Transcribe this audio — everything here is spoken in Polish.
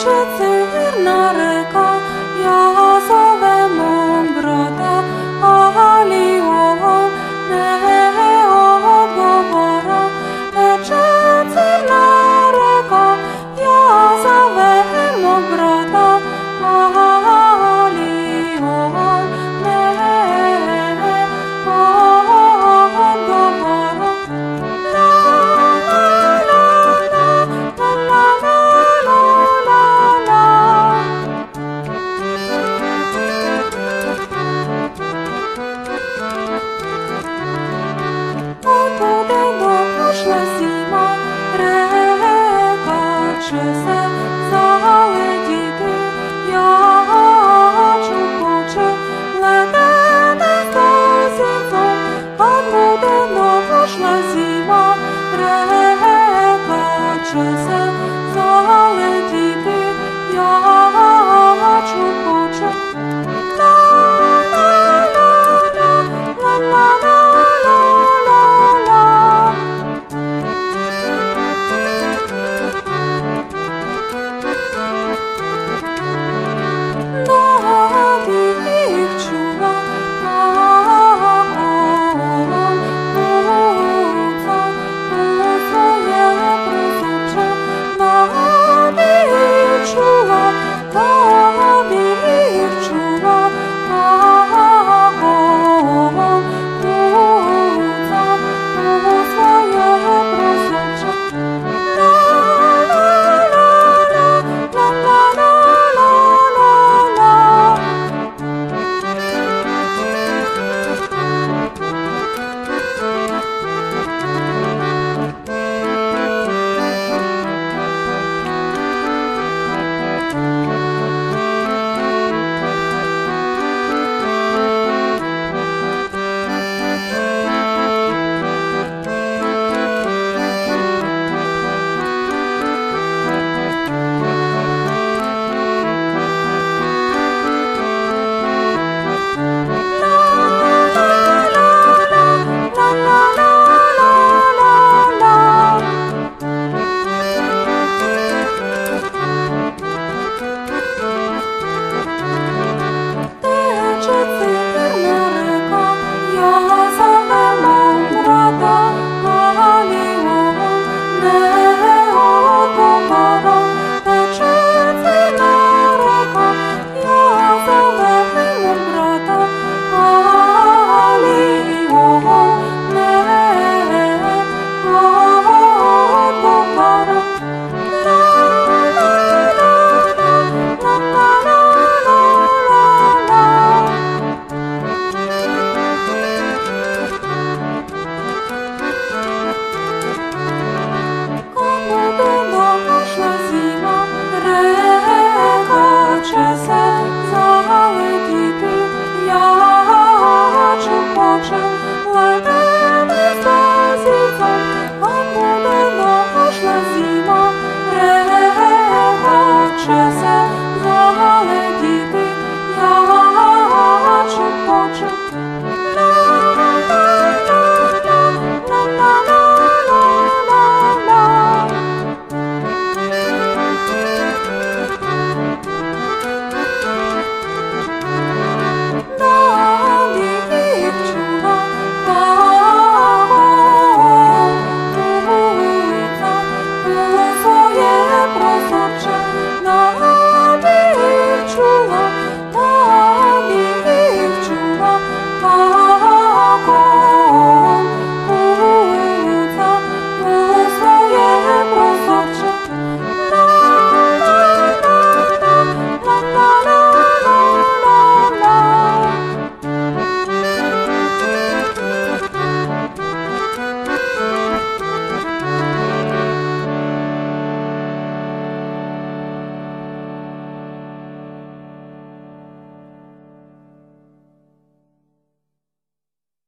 czy cywiarna ryka, ja